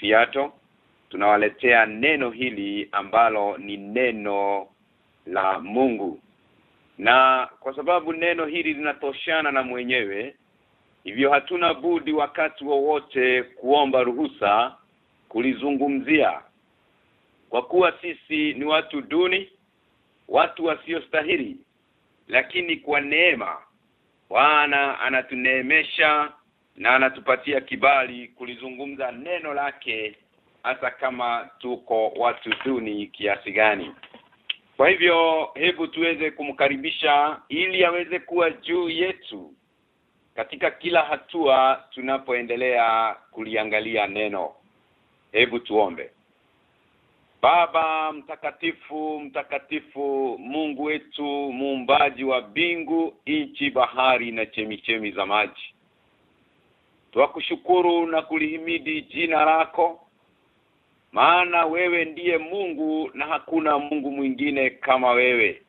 Seattle. Tunawaletea neno hili ambalo ni neno la Mungu. Na kwa sababu neno hili linatoshana na mwenyewe hivyo hatuna budi wakati wowote kuomba ruhusa kulizungumzia. Kwa kuwa sisi ni watu duni watu wasiostahili lakini kwa neema Bwana anatuneemesha na anatupatia kibali kulizungumza neno lake hata kama tuko watu duni kiasi gani. Kwa hivyo hebu tuweze kumkaribisha ili aweze kuwa juu yetu katika kila hatua tunapoendelea kuliangalia neno. Hebu tuombe. Baba mtakatifu mtakatifu Mungu wetu muumbaji wa bingu nchi bahari na chemichemi za maji Twakushukuru na kulihimidi jina lako maana wewe ndiye Mungu na hakuna Mungu mwingine kama wewe.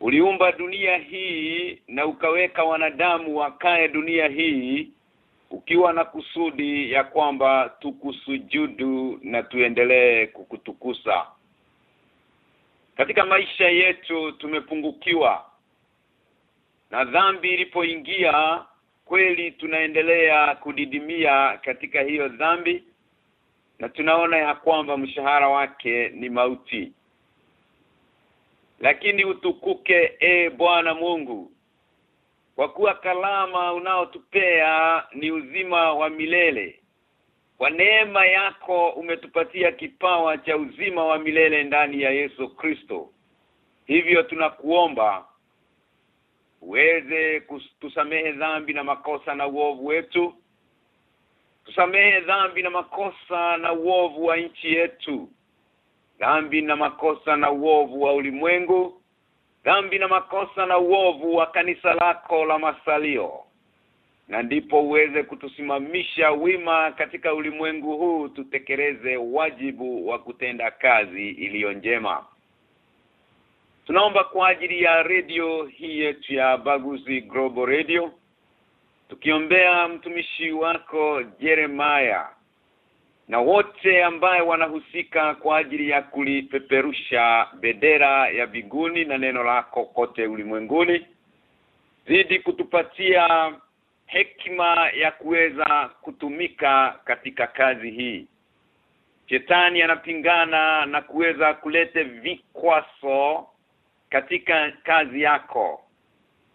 Uliumba dunia hii na ukaweka wanadamu wakae dunia hii ukiwa na kusudi ya kwamba tukusujudu na tuendelee kukutukusa. Katika maisha yetu tumepungukiwa na dhambi ilipoingia kweli tunaendelea kudidimia katika hiyo dhambi na tunaona ya kwamba mshahara wake ni mauti. Lakini utukuke e Bwana Mungu kwa kuwa kalama unaotupea ni uzima wa milele. Kwa neema yako umetupatia kipawa cha uzima wa milele ndani ya Yesu Kristo. Hivyo tunakuomba uweze kutusamehe dhambi na makosa na uovu wetu. Tusamehe dhambi na makosa na uovu wa nchi yetu. Dhambi na makosa na uovu wa ulimwengu. Dhambi na makosa na uovu wa kanisa lako la masalio. Na ndipo uweze kutusimamisha wima katika ulimwengu huu tutekeleze wajibu wa kutenda kazi iliyo njema tunaomba kwa ajili ya radio hii yetu ya Baguzi Global Radio. Tukiombea mtumishi wako Jeremiah na wote ambaye wanahusika kwa ajili ya kulipeperusha bendera ya biguni na neno lako kote ulimwenguni zidi kutupatia hekima ya kuweza kutumika katika kazi hii. Shetani anapingana na kuweza kulete vikwaso katika kazi yako.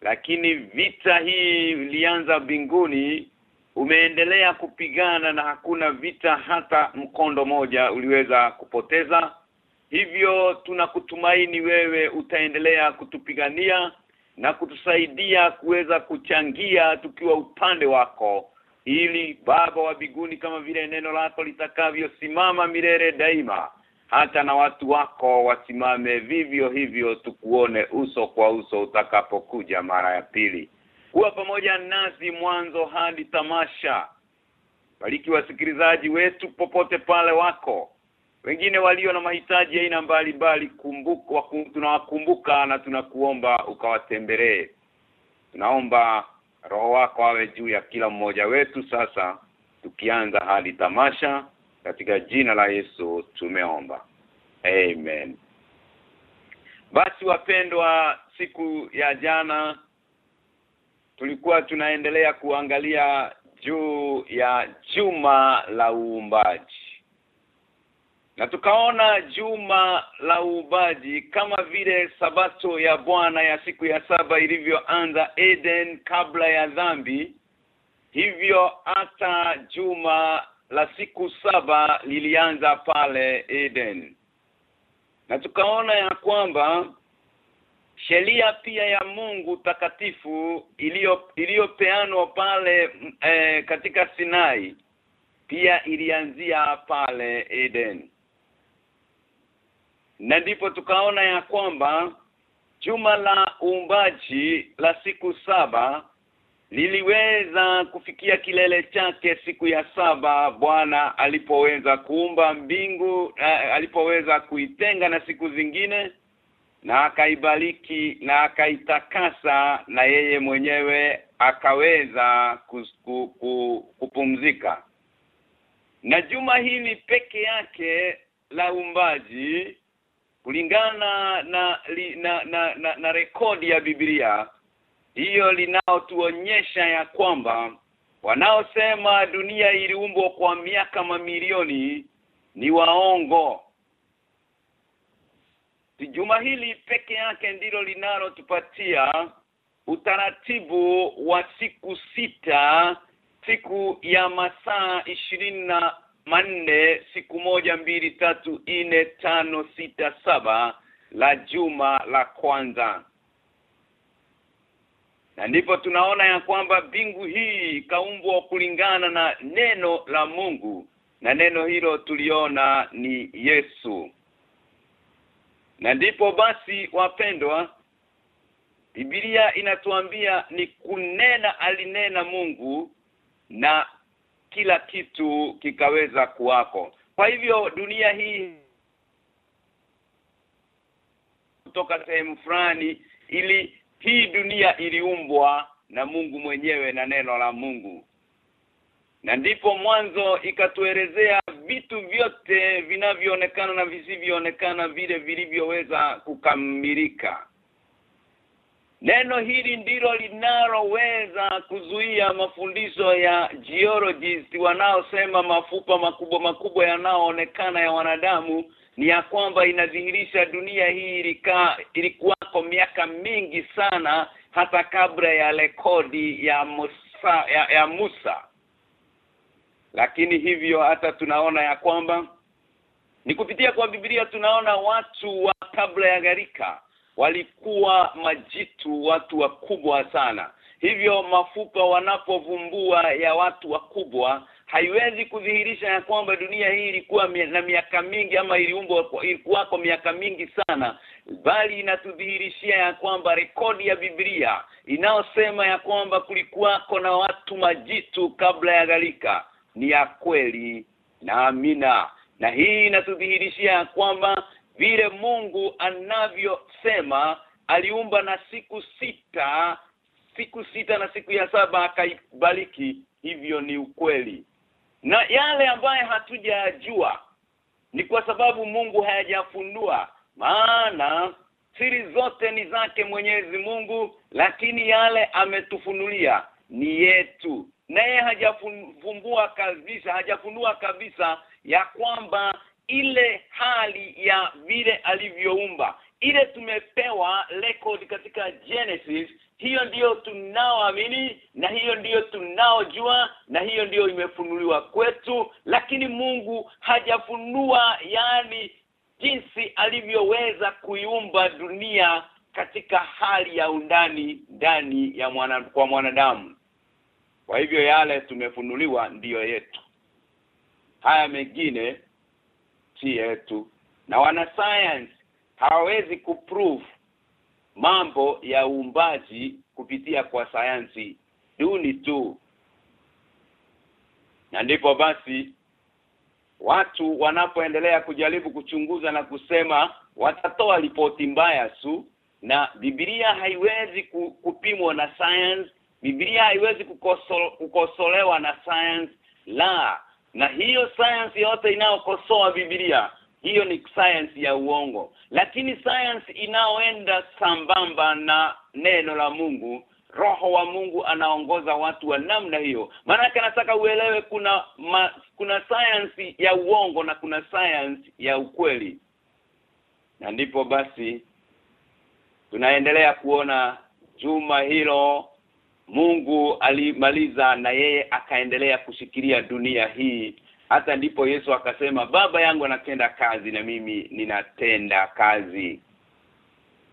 Lakini vita hii ilianza binguni umeendelea kupigana na hakuna vita hata mkondo moja uliweza kupoteza. Hivyo tunakutumaini wewe utaendelea kutupigania na kutusaidia kuweza kuchangia tukiwa upande wako ili baba wa biguni kama vile neno lako litakavyosimama milele daima hata na watu wako wasimame vivyo hivyo tukuone uso kwa uso utakapokuja mara ya pili. Kuwa pamoja nasi mwanzo hadi tamasha. Bariki wasikilizaji wetu popote pale wako. Wengine walio na mahitaji aina mbalimbali kumbuka tunawakumbuka na tunakuomba ukawatembelee. Tunaomba roho wako awe juu ya kila mmoja wetu sasa tukianza hadi tamasha katika jina la Yesu tumeomba. Amen. Basi wapendwa siku ya jana tulikuwa tunaendelea kuangalia juu ya juma la uumbaji. Na tukaona juma la uumbaji kama vile sabato ya Bwana ya siku ya saba ilivyoanza Eden kabla ya dhambi. Hivyo hata juma la siku saba lilianza pale Eden. Na tukaona ya kwamba sheria pia ya Mungu takatifu iliyo iliyopeanwa pale e, katika Sinai pia ilianzia pale Eden. Na ndipo tukaona ya kwamba juma la uumbaji la siku saba liliweza kufikia kilele chake siku ya saba Bwana alipoweza kuumba mbingu alipoweza kuitenga na siku zingine na akaibariki na akaitakasa na yeye mwenyewe akaweza kupumzika. Na juma hili peke yake la umbaji kulingana na, na na, na, na, na rekodi ya Biblia hiyo linaotuonyesha ya kwamba wanaosema dunia iliumbwa kwa miaka mamilioni ni waongo. Juma hili peke yake ndilo linalotupatia utaratibu wa siku sita siku ya masaa ishirini na manne siku moja mbili tatu nne tano sita saba la juma la kwanza na ndipo tunaona ya kwamba bingu hii kaumbwa kulingana na neno la Mungu na neno hilo tuliona ni Yesu na ndipo basi wapendwa Biblia inatuambia ni kunena alinena Mungu na kila kitu kikaweza kuwako. Kwa hivyo dunia hii kutoka sehemu fulani ili hii dunia iliumbwa na Mungu mwenyewe na neno la Mungu. Na ndipo mwanzo ikatuelezea vitu vyote vinavyoonekana na visivyoonekana vile vilivyoweza kukamilika. Neno hili ndilo linaloweza kuzuia mafundisho ya geologists wanaosema mafupa makubwa makubwa yanaoonekana ya wanadamu ni ya kwamba inadhihirisha dunia hii ilikaa ilikuwako miaka mingi sana hata kabla ya rekodi ya Musa ya, ya Musa. Lakini hivyo hata tunaona ya kwamba ni kupitia kwa Biblia tunaona watu wa kabla ya gharika walikuwa majitu watu wakubwa sana. Hivyo mafupa wanapovumbua ya watu wakubwa haiwezi kudhihirisha ya kwamba dunia hii ilikuwa na miaka mingi ama iliumbwa ilikuwa kwa miaka mingi sana bali inatudhihirishia ya kwamba rekodi ya Biblia inayosema ya kwamba kulikuwako na watu majitu kabla ya gharika ni ya kweli na amina. Na hii inatudhihirishia ya kwamba vile Mungu anavyosema aliumba na siku sita siku sita na siku ya saba akaibariki hivyo ni ukweli na yale ambaye hatujajua ni kwa sababu Mungu hayajafunua maana siri zote ni zake Mwenyezi Mungu lakini yale ametufunulia ni yetu. Naye hajafumbua kabisa hajafunua kabisa ya kwamba ile hali ya vile alivyoumba. Ile tumepewa record katika Genesis hiyo ndiyo tunaoamini na hiyo ndiyo tunaojua na hiyo ndiyo imefunuliwa kwetu. Lakini Mungu hajafunua yani jinsi alivyoweza kuiumba dunia katika hali ya undani ndani ya mwana kwa mwanadamu. Kwa hivyo yale tumefunuliwa ndiyo yetu. Haya mengine si yetu. Na wanasayansi hawawezi kuprove mambo ya uumbaji kupitia kwa sayansi. Duni tu. Na ndipo basi watu wanapoendelea kujaribu kuchunguza na kusema watatoa ripoti mbaya tu na Biblia haiwezi kupimwa na science Biblia haiwezi kukoso, kukosolewa na science la. Na hiyo science yote inayokosoa Biblia hiyo ni science ya uongo. Lakini science inaoenda sambamba na neno la Mungu. Roho wa Mungu anaongoza watu wa namna hiyo. Maana nataka uelewe kuna ma, kuna science ya uongo na kuna science ya ukweli. Na ndipo basi tunaendelea kuona juma hilo Mungu alimaliza na yeye akaendelea kushikilia dunia hii hata ndipo Yesu akasema baba yangu anatenda kazi na mimi ninatenda kazi.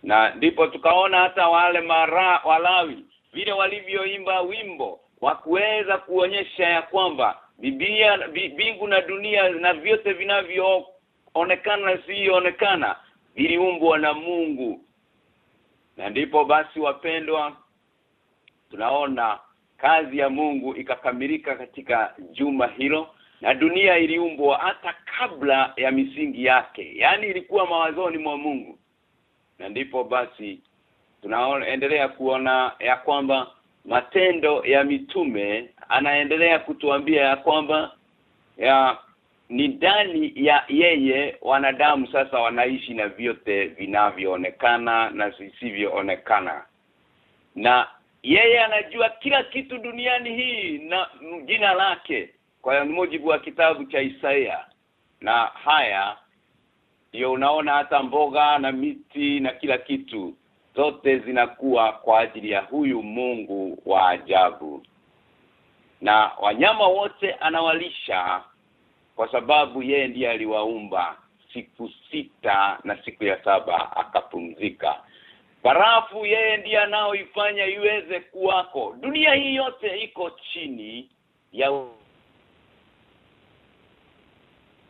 Na ndipo tukaona hata wale mara walawi vile walivyoimba wimbo wa kuweza kuonyesha ya kwamba Biblia bingu na dunia na vyote vinavyoonekana na sionekana viliumbwa na Mungu. Na ndipo basi wapendwa tunaona kazi ya Mungu ikakamilika katika juma hilo na dunia iliumbwa hata kabla ya misingi yake. Yani ilikuwa mawazoni mwa Mungu. Na ndipo basi tunaendelea kuona ya kwamba matendo ya mitume anaendelea kutuambia ya kwamba ya ni ndani ya yeye wanadamu sasa wanaishi na vyote vinavyoonekana na visivyoonekana. Na yeye anajua kila kitu duniani hii na jina lake kwa mujibu wa kitabu cha Isaia. Na haya ndio unaona hata mboga na miti na kila kitu zote zinakuwa kwa ajili ya huyu Mungu wa ajabu. Na wanyama wote anawalisha kwa sababu yeye ndiye aliwaumba siku sita na siku ya saba akapumzika. Barafu yeye ndiye anaoifanya iweze kuwako. Dunia hii yote iko chini ya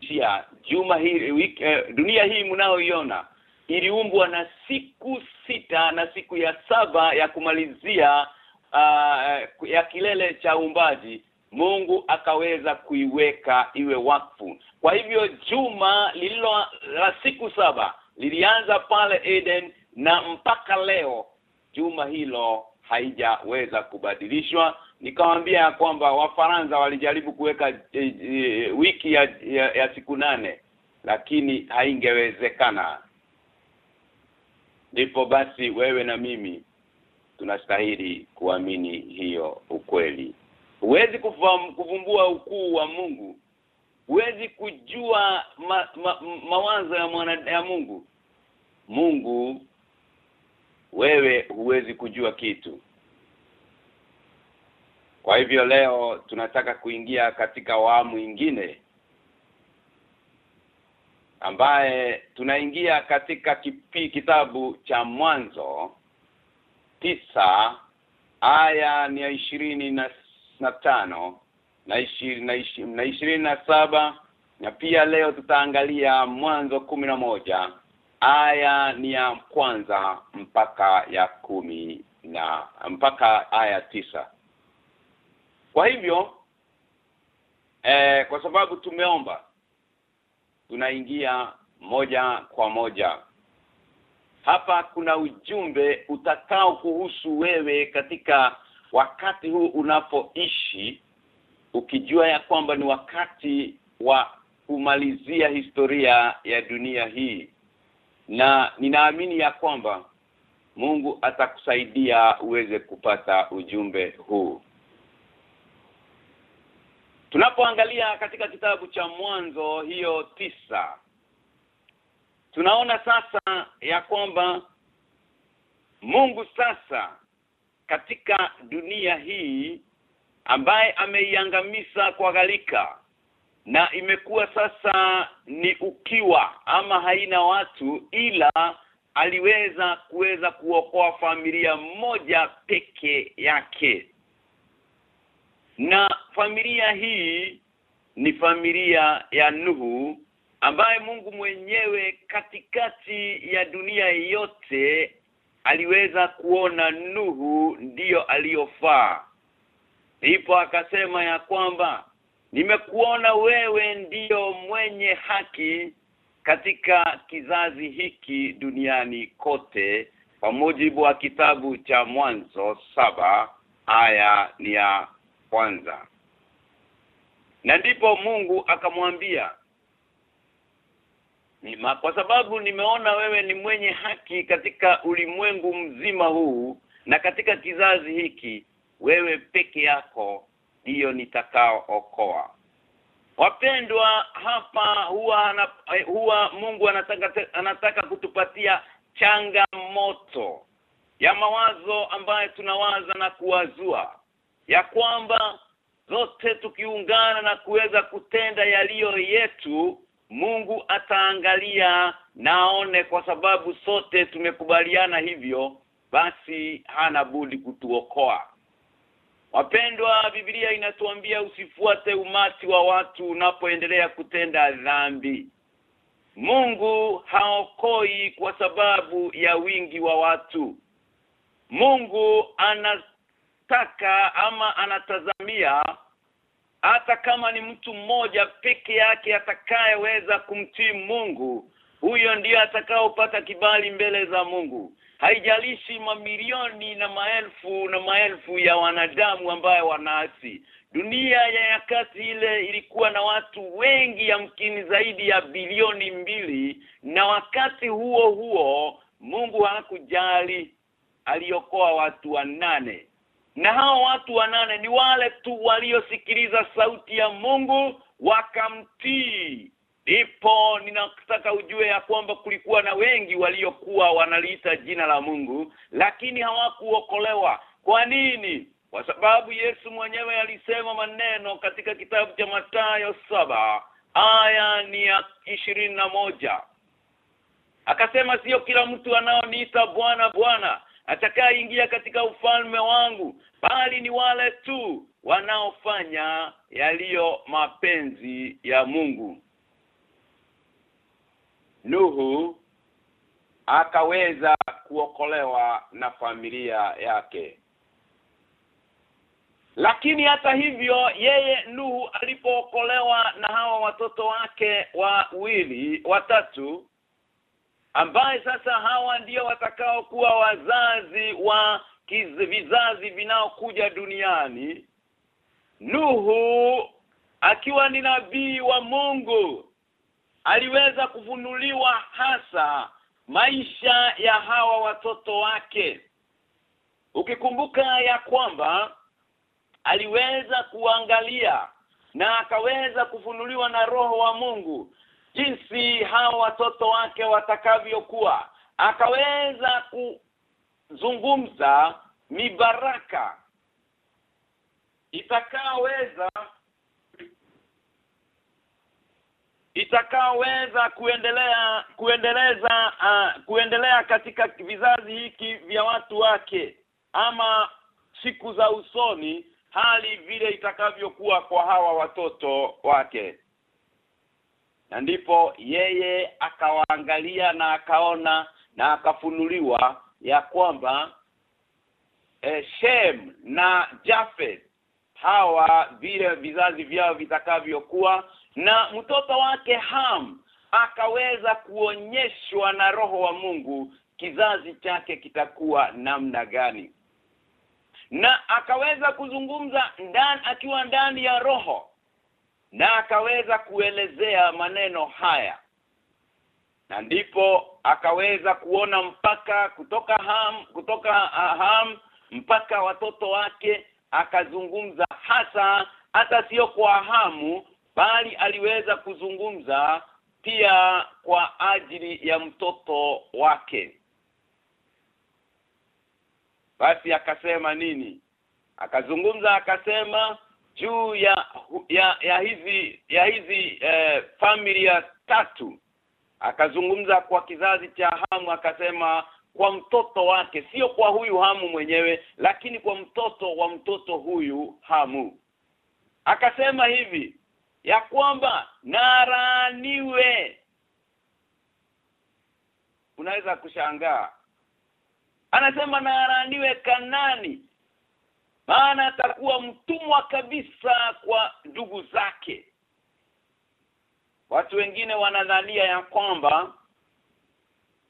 Sia, juma hii wiki, eh, dunia hii mnaoiona iliumbwa na siku sita na siku ya saba ya kumalizia uh, ya kilele cha umbaji Mungu akaweza kuiweka iwe wakfu. Kwa hivyo juma lililo la siku saba lilianza pale Eden na mpaka leo juma hilo haijaweza kubadilishwa nikamwambia kwamba wafaransa walijaribu kuweka e, e, wiki ya, ya, ya siku nane lakini haingewezekana. Ndipo basi wewe na mimi tunastahili kuamini hiyo ukweli. Huwezi kuvumbua ukuu wa Mungu. Huwezi kujua ma, ma, mawazo ya mwana ya Mungu. Mungu wewe huwezi kujua kitu kwa hivyo leo tunataka kuingia katika awamu ingine ambaye tunaingia katika kipi, kitabu cha mwanzo tisa aya ni ya ishirini na, na tano na ishirini na, ishi, na na saba na pia leo tutaangalia mwanzo kumi na moja aya ni ya kwanza mpaka ya kumi na mpaka aya tisa kwa hivyo eh, kwa sababu tumeomba tunaingia moja kwa moja. Hapa kuna ujumbe utakao kuhusu wewe katika wakati huu unapoishi ukijua ya kwamba ni wakati wa kumalizia historia ya dunia hii. Na ninaamini ya kwamba Mungu atakusaidia uweze kupata ujumbe huu Tunapoangalia katika kitabu cha mwanzo hiyo tisa tunaona sasa ya kwamba Mungu sasa katika dunia hii ambaye ameiangamiza kwa gharika na imekuwa sasa ni ukiwa ama haina watu ila aliweza kuweza kuokoa familia moja peke yake na familia hii ni familia ya Nuhu ambaye Mungu mwenyewe katikati ya dunia yote aliweza kuona Nuhu ndiyo aliyofaa. Ndipo akasema ya kwamba nimekuona wewe ndiyo mwenye haki katika kizazi hiki duniani kote kwa mujibu wa kitabu cha mwanzo saba haya ni ya kwanza. Na ndipo Mungu akamwambia kwa sababu nimeona wewe ni mwenye haki katika ulimwengu mzima huu na katika kizazi hiki wewe peke yako ndiyo nitakao okoa wapendwa hapa huwa huwa Mungu anataka anataka kutupatia changamoto ya mawazo ambayo tunawaza na kuwazua ya kwamba zote tukiungana na kuweza kutenda yaliyo yetu Mungu ataangalia naone kwa sababu sote tumekubaliana hivyo basi hana budi kutuokoa. Wapendwa Biblia inatuambia usifuate umati wa watu unapoendelea kutenda dhambi. Mungu haokoi kwa sababu ya wingi wa watu. Mungu anataka ama anatazamia hata kama ni mtu mmoja peke yake atakayeweza kumtii Mungu huyo ndiyo atakaopata kibali mbele za Mungu. Haijalishi mamilioni na maelfu na maelfu ya wanadamu ambayo wanaasi. Dunia ya yakati ile ilikuwa na watu wengi ya mkini zaidi ya bilioni mbili na wakati huo huo Mungu hakujali aliokoa watu wanane na hao watu wanane ni wale tu waliosikiliza sauti ya Mungu wakamtii. Ndipo ninataka ujue ya kwamba kulikuwa na wengi waliokuwa wanaliita jina la Mungu lakini hawakuokolewa. Kwa nini? Kwa sababu Yesu mwenyewe alisema maneno katika kitabu cha Mathayo saba aya ni ya ishirini na moja. Akasema sio kila mtu anaoniita bwana bwana atakayeingia katika ufalme wangu bali ni wale tu wanaofanya yaliyo mapenzi ya Mungu. Nuhu akaweza kuokolewa na familia yake. Lakini hata hivyo yeye Nuhu alipookolewa na hawa watoto wake wawili watatu ambaye sasa hawa ndio watakao kuwa wazazi wa vizazi vinaokuja duniani. Nuhu akiwa ni nabii wa Mungu aliweza kufunuliwa hasa maisha ya hawa watoto wake. Ukikumbuka ya kwamba aliweza kuangalia na akaweza kufunuliwa na roho wa Mungu jinsi hawa watoto wake watakavyokuwa. Akaweza kuzungumza mibaraka. Itakaoweza itakaoweza kuendelea kuendeleza uh, kuendelea katika vizazi hiki vya watu wake. Ama siku za usoni hali vile itakavyokuwa kwa hawa watoto wake na ndipo yeye akawaangalia na akaona na akafunuliwa ya kwamba eh, Shem na Jafet hawa vile vizazi vyao vitakavyokuwa na mtoto wake Ham akaweza kuonyeshwa na roho wa Mungu kizazi chake kitakuwa namna gani. Na akaweza kuzungumza ndani akiwa ndani ya roho na akaweza kuelezea maneno haya. Na ndipo akaweza kuona mpaka kutoka ham kutoka ham mpaka watoto wake akazungumza hasa hata sio kwa hamu bali aliweza kuzungumza pia kwa ajili ya mtoto wake. Basi akasema nini? Akazungumza akasema juu ya ya ya hizi ya hizi eh, familia tatu. Akazungumza kwa kizazi cha Hamu akasema kwa mtoto wake sio kwa huyu Hamu mwenyewe lakini kwa mtoto wa mtoto huyu Hamu. Akasema hivi ya kwamba naraniwe unaweza kushangaa. Anasema naraniwe Kanani maana atakuwa mtumwa kabisa kwa ndugu zake. Watu wengine wanadhania ya kwamba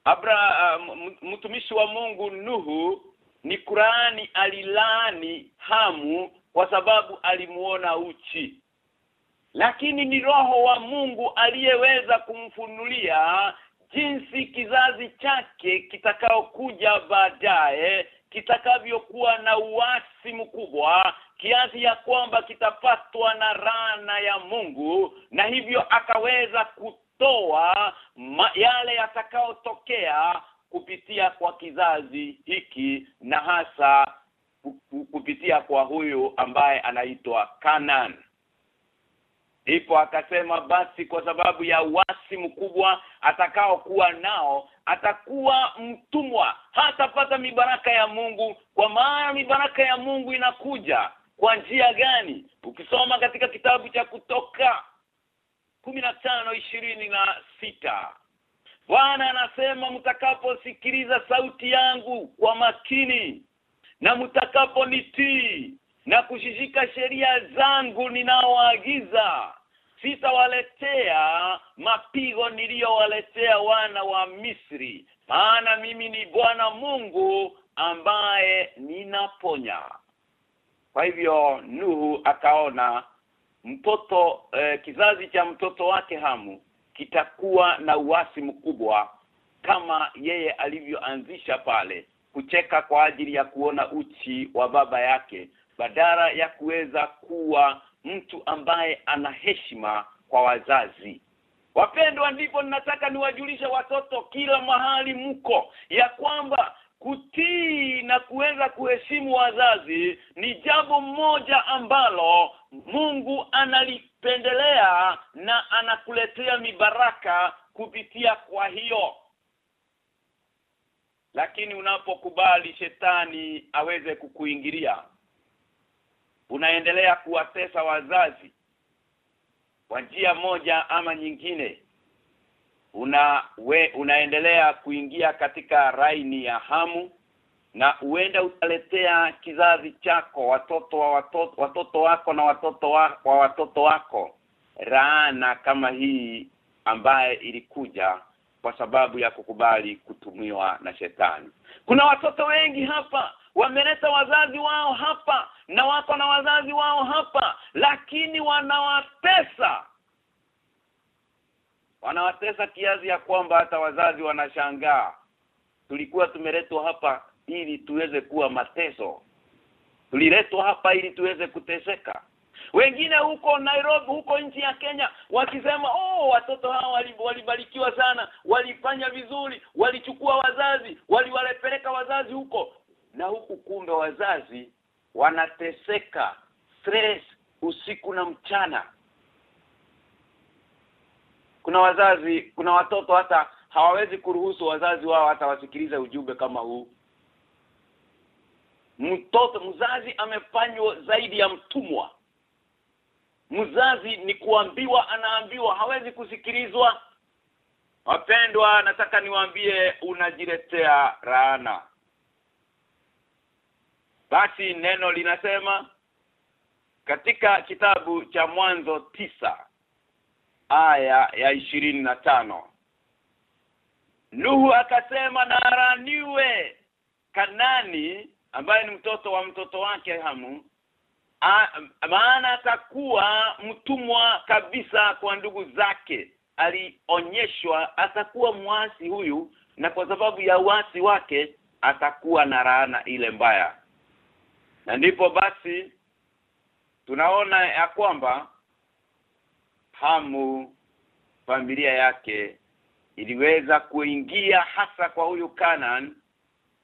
Abra uh, mtumishi wa Mungu Nuhu ni Qurani alilaani Hamu kwa sababu alimuona uchi. Lakini ni roho wa Mungu aliyeweza kumfunulia jinsi kizazi chake kitakaokuja baadaye kitakavyokuwa na uasi mkubwa kiasi ya kwamba kitapatwa na rana ya Mungu na hivyo akaweza kutoa ma, yale yatakayotokea kupitia kwa kizazi hiki na hasa kupitia kwa huyu ambaye anaitwa Kanan Ndipo akasema basi kwa sababu ya wasi mkubwa atakao kuwa nao atakuwa mtumwa. Hatapata mibaraka ya Mungu. Kwa maana mibaraka ya Mungu inakuja. Kwa njia gani? Ukisoma katika kitabu cha kutoka tano ishirini na sita. Bwana anasema mtakaposikiliza sauti yangu kwa makini na mtakaponitii na kushishika sheria zangu ninaoagiza sitawaletea mapigo niliyowaletea wana wa Misri. Maana mimi ni Bwana Mungu ambaye ninaponya. Kwa hivyo Nuhu akaona mtoto eh, kizazi cha mtoto wake Hamu kitakuwa na uasi mkubwa kama yeye alivyoanzisha pale kucheka kwa ajili ya kuona uchi wa baba yake badala ya kuweza kuwa mtu ambaye ana heshima kwa wazazi. Wapendwa ndipo ninataka niwajulishe watoto kila mahali mko ya kwamba kutii na kuweza kuheshimu wazazi ni jambo moja ambalo Mungu analipendelea na anakuletea mibaraka kupitia kwa hiyo. Lakini unapokubali shetani aweze kukuingilia unaendelea kuwatesa wazazi kwa njia moja ama nyingine una we, unaendelea kuingia katika raini ya hamu na uenda utaletea kizazi chako watoto wa watoto watoto wako na watoto wa, wa watoto wako raana kama hii ambaye ilikuja kwa sababu ya kukubali kutumiwa na shetani. Kuna watoto wengi hapa wameleta wazazi wao hapa na wako na wazazi wao hapa lakini wanawatesa wanawatesa kiasi ya kwamba hata wazazi wanashangaa. Tulikuwa tumeletwa hapa ili tuweze kuwa mateso. Tuliletwa hapa ili tuweze kuteseka. Wengine huko Nairobi huko nchi ya Kenya wakisema oh watoto hao walibarikiwa sana walifanya vizuri walichukua wazazi waliwalepeleka wazazi huko na huku kumbe wazazi wanateseka stress usiku na mchana. Kuna wazazi kuna watoto hata hawawezi kuruhusu wazazi wao hata wasikilize ujumbe kama huu. Mtoto mzazi amefanywa zaidi ya mtumwa. Mzazi ni kuambiwa anaambiwa hawezi kusikilizwa. Wapendwa nataka niwaambie unajiletea laana basi neno linasema katika kitabu cha mwanzo tisa aya ya ishirini na tano. Nuhu akasema na araniwe Kanani ambaye ni mtoto wa mtoto wake Hamu A, maana atakuwa mtumwa kabisa kwa ndugu zake. Alionyeshwa atakuwa mwasi huyu na kwa sababu ya uasi wake atakuwa na laana ile mbaya na ndipo basi tunaona ya kwamba Hamu familia yake iliweza kuingia hasa kwa huyu Canaan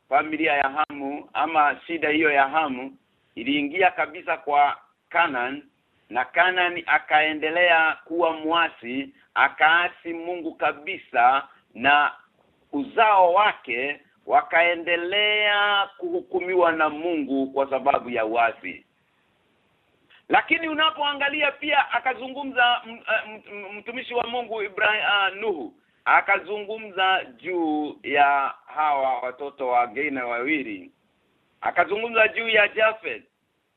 familia ya Hamu ama shida hiyo ya Hamu iliingia kabisa kwa Canaan na Canaan akaendelea kuwa mwasi akaasi Mungu kabisa na uzao wake wakaendelea kuhukumiwa na Mungu kwa sababu ya uasi. Lakini unapoangalia pia akazungumza mtumishi wa Mungu Ibrahim uh, Nuhu akazungumza juu ya hawa watoto wa wageni wawili akazungumza juu ya Jafet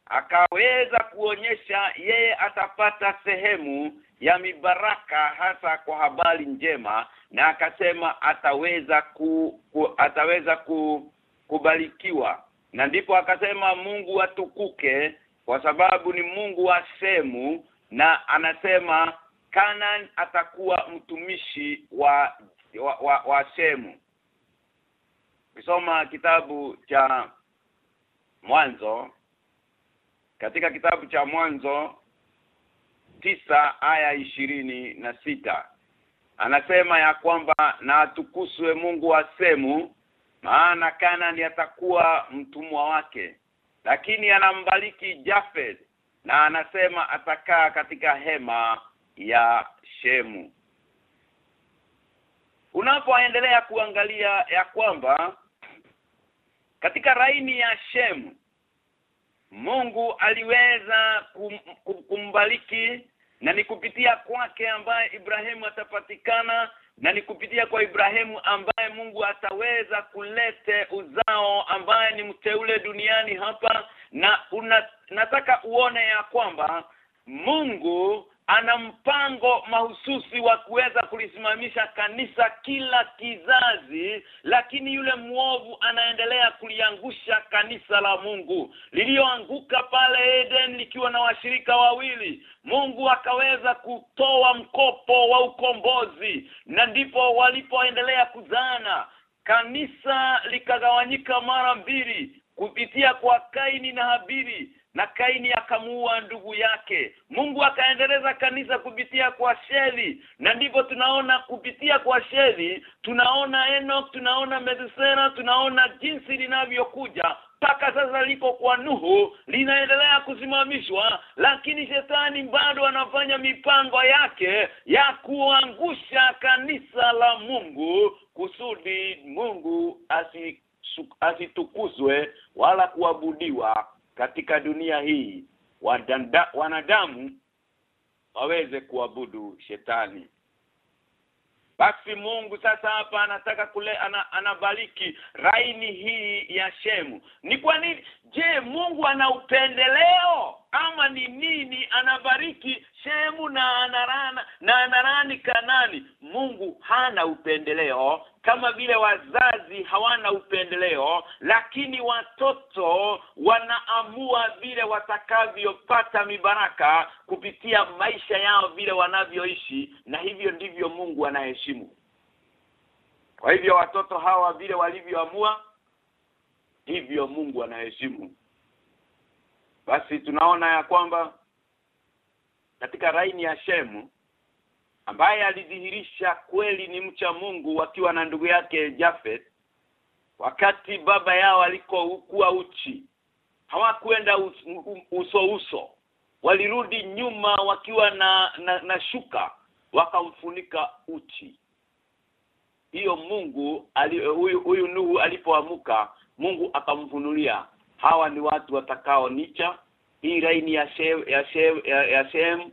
akaweza kuonyesha yeye atapata sehemu ya mibaraka hasa kwa habari njema na akasema ataweza ku, ku ataweza ku, kubarikiwa na ndipo akasema Mungu atukuke kwa sababu ni Mungu wa semu na anasema Kanan atakuwa mtumishi wa wa, wa, wa Shemu. Kisoma kitabu cha mwanzo katika kitabu cha mwanzo tisa aya ishirini na sita. Anasema ya kwamba na atukuswe Mungu wa Semu maana Kanani atakuwa mtumwa wake. Lakini anambariki Jafet na anasema atakaa katika hema ya Shemu. Unapoendelea kuangalia ya kwamba katika raini ya Shemu Mungu aliweza kum, kum, kumbariki na ni kupitia kwake ambaye Ibrahimu atapatikana na ni kupitia kwa Ibrahimu ambaye Mungu ataweza kulete uzao ambaye ni mteule duniani hapa. Na una, nataka uone ya kwamba Mungu ana mpango mahususi wa kuweza kulisimamisha kanisa kila kizazi lakini yule mwovu anaendelea kuliangusha kanisa la Mungu. Lilioanguka pale Eden likiwa na washirika wawili Mungu akaweza kutoa mkopo wa ukombozi na ndipo walipoendelea kuzana. Kanisa likagawanyika mara mbili kupitia kwa Kaini na Habili na Kaini akamuua ndugu yake. Mungu akaendeleza kanisa kupitia kwa Sheli na ndivyo tunaona kupitia kwa Sheli tunaona Enoch tunaona Methusela tunaona jinsi linavyokuja mpaka sasa liko kwa Nuhu linaendelea kusimamishwa. Lakini shetani bado anafanya mipango yake ya kuangusha kanisa la Mungu kusudi Mungu asi asitukuzwe wala kuabudiwa katika dunia hii wadanda, wanadamu waweze kuabudu shetani basi Mungu sasa hapa anataka kule ana, anabariki raini hii ya Shemu. Ni kwa nini? Je, Mungu ana upendeleo ama ni nini anabariki Shemu na anarana na anarani Kanani? Mungu hana upendeleo kama vile wazazi hawana upendeleo lakini watoto wanaamua vile watakavyopata mibaraka kupitia maisha yao vile wanavyoishi na hivyo ndivyo Mungu anaheshimu. Kwa hivyo watoto hawa vile walivyoamua hivyo Mungu anaheshimu. Basi tunaona ya kwamba katika raini ya Shemu ambaye alidhihirisha kweli ni mcha Mungu wakiwa na ndugu yake Jafet wakati baba yao alikokuwa uchi. Hawakwenda uso uso. Walirudi nyuma wakiwa na, na, na shuka wakamfunika uchi. Hiyo Mungu huyu huyu Nuhu alipoamuka Mungu akamfunulia hawa ni watu watakao nicha. Hii raini ya Shem ya Shem ya, ya Shem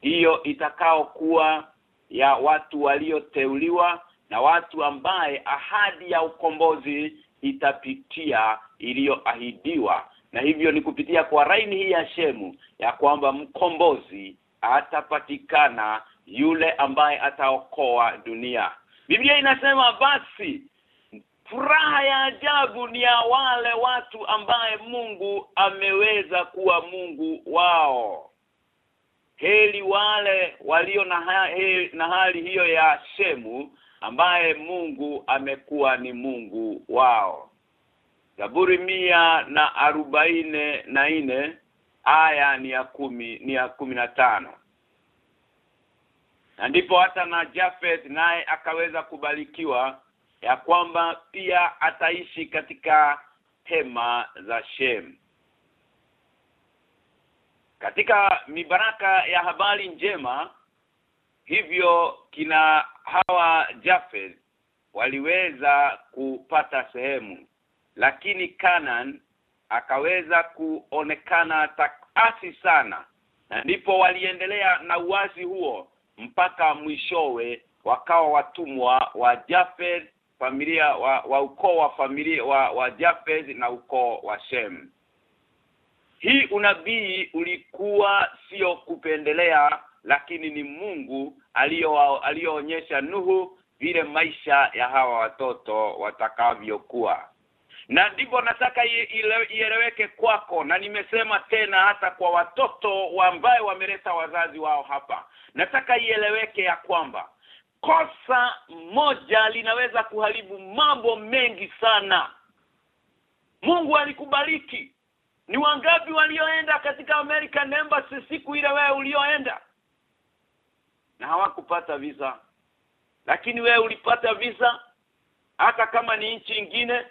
hiyo itakaokuwa ya watu walioteuliwa na watu ambaye ahadi ya ukombozi itapitia iliyoahidiwa. Na hivyo ni kupitia kwa raini hii ya Shemu ya kwamba mkombozi atapatikana yule ambaye ataokoa dunia. Biblia inasema basi furaha ya ajabu ni ya wale watu ambaye Mungu ameweza kuwa Mungu wao heli wale walio na, ha, he, na hali hiyo ya Shemu ambaye Mungu amekuwa ni Mungu wao. Zaburi mia na arobaine na nne aya ni ya kumi ni ya kumi na tano. Na ndipo hata na Jafet naye akaweza kubalikiwa ya kwamba pia ataishi katika hema za Shem katika mibaraka ya habari njema hivyo kina hawa Jafet waliweza kupata sehemu. Lakini Canaan akaweza kuonekana takasi sana. Na ndipo waliendelea na uwazi huo mpaka mwishowe wakawa watumwa wa Jafet familia wa, wa ukoo wa familia wa, wa Jafet na ukoo wa Shem hii unabii ulikuwa sio kupendelea lakini ni Mungu aliyoonyesha Nuhu vile maisha ya hawa watoto watakavyokuwa. Na ndipo nataka ieleweke kwako na nimesema tena hata kwa watoto ambaye wameleta wazazi wao hapa. Nataka ieleweke ya kwamba kosa moja linaweza kuharibu mambo mengi sana. Mungu alikubariki ni wangapi walioenda katika American Embassy siku ile wewe ulioenda? Na hawakupata visa. Lakini wewe ulipata visa hata kama ni nchi nyingine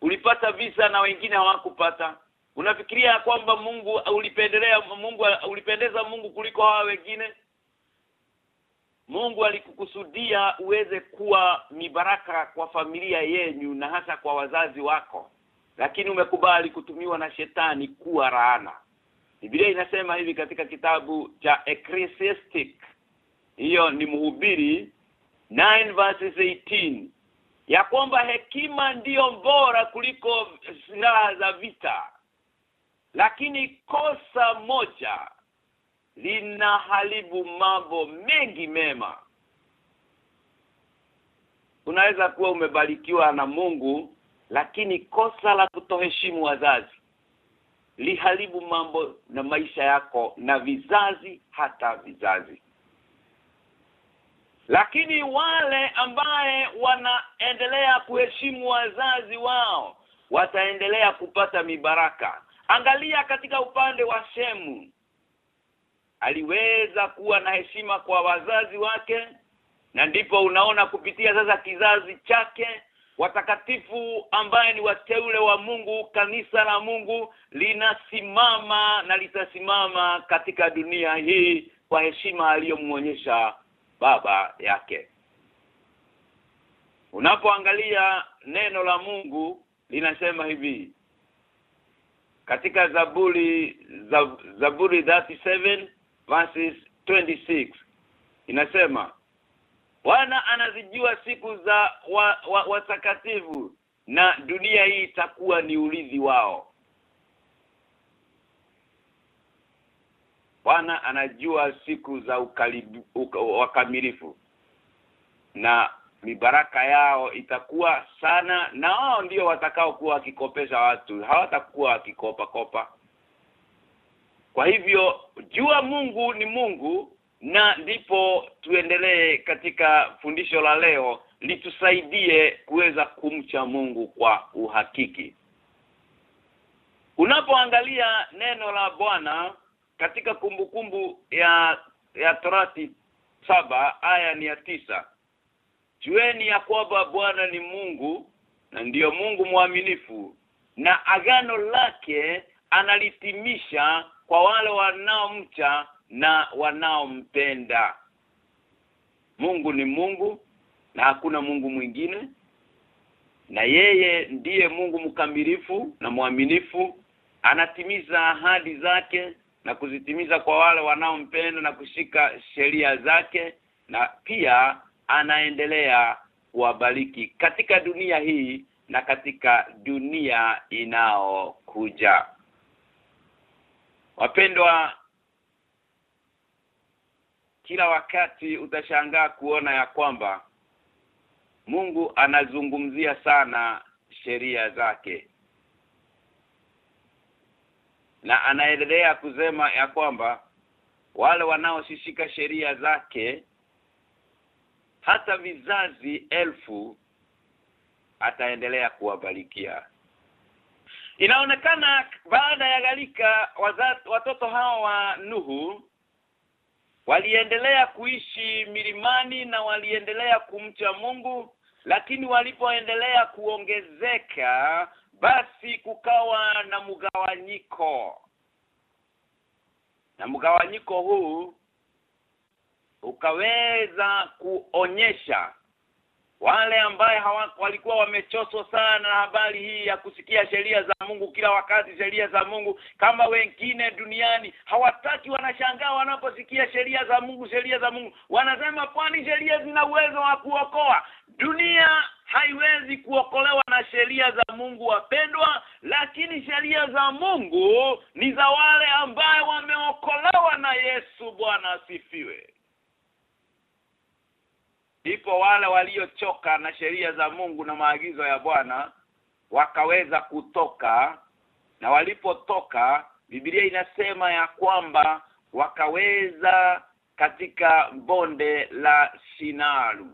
ulipata visa na wengine hawakupata. Unafikiria kwamba Mungu ulipendelea Mungu ulipendeza Mungu kuliko hawa wengine? Mungu alikukusudia uweze kuwa mibaraka kwa familia yenyu na hasa kwa wazazi wako lakini umekubali kutumiwa na shetani kuwa laana. Biblia inasema hivi katika kitabu cha Ecclesiastic. Hiyo ni mhubiri 9 verses 18 ya kwamba hekima ndiyo bora kuliko silaha za vita. Lakini kosa moja linaharibu mambo mengi mema. Unaweza kuwa umebarikiwa na Mungu lakini kosa la kutoheshimu wazazi liharibu mambo na maisha yako na vizazi hata vizazi. Lakini wale ambaye wanaendelea kuheshimu wazazi wao wataendelea kupata mibaraka. Angalia katika upande wa Shemu. Aliweza kuwa na heshima kwa wazazi wake na ndipo unaona kupitia sasa kizazi chake watakatifu ambaye ni wateule wa Mungu kanisa la Mungu linasimama na litasimama katika dunia hii kwa heshima aliyomuonyesha baba yake. Unapoangalia neno la Mungu linasema hivi katika Zaburi Zaburi 37 verses 26 inasema Bwana anazijua siku za watakatifu wa, wa na dunia hii itakuwa ni urithi wao. Bwana anajua siku za ukalibu, uka, wakamilifu na mibaraka yao itakuwa sana na wao ndio watakao kuwa wakikopesha watu hawatakuwa wakikopa kopa kwa hivyo jua Mungu ni Mungu na ndipo tuendelee katika fundisho la leo litusaidie kuweza kumcha Mungu kwa uhakiki. Unapoangalia neno la Bwana katika kumbukumbu kumbu ya ya Torati saba aya ni ya tisa Jueni ya kwamba Bwana ni Mungu na ndiyo Mungu mwaminifu na agano lake analitimisha kwa wale wanaomcha na wanaompenda. Mungu ni Mungu na hakuna Mungu mwingine. Na yeye ndiye Mungu mkamilifu na mwaminifu. Anatimiza ahadi zake na kuzitimiza kwa wale wanaompenda na kushika sheria zake. Na pia anaendelea kuwabariki katika dunia hii na katika dunia inaokuja. Wapendwa kila wakati utashangaa kuona ya kwamba Mungu anazungumzia sana sheria zake. Na anaendelea kusema ya kwamba wale wanaoshishika sheria zake hata vizazi elfu ataendelea kuwabarikia. Inaonekana baada ya galika watoto hao wa Nuhu waliendelea kuishi milimani na waliendelea kumcha Mungu lakini walipoendelea kuongezeka basi kukawa na mgawanyiko. Na mgawanyiko huu ukaweza kuonyesha wale ambaye hawa, walikuwa wamechoswa sana na habari hii ya kusikia sheria za Mungu kila wakati sheria za Mungu kama wengine duniani hawataki wanashangaa wanaposikia sheria za Mungu sheria za Mungu. Wanasema kwani sheria zina uwezo wa kuokoa? Dunia haiwezi kuokolewa na sheria za Mungu wapendwa lakini sheria za Mungu ni za wale ambaye wameokolewa na Yesu Bwana asifiwe ndipo wale waliochoka na sheria za Mungu na maagizo ya Bwana wakaweza kutoka na walipotoka Biblia inasema ya kwamba wakaweza katika bonde la Sinaru